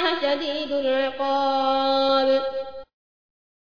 الله شديد العقاب.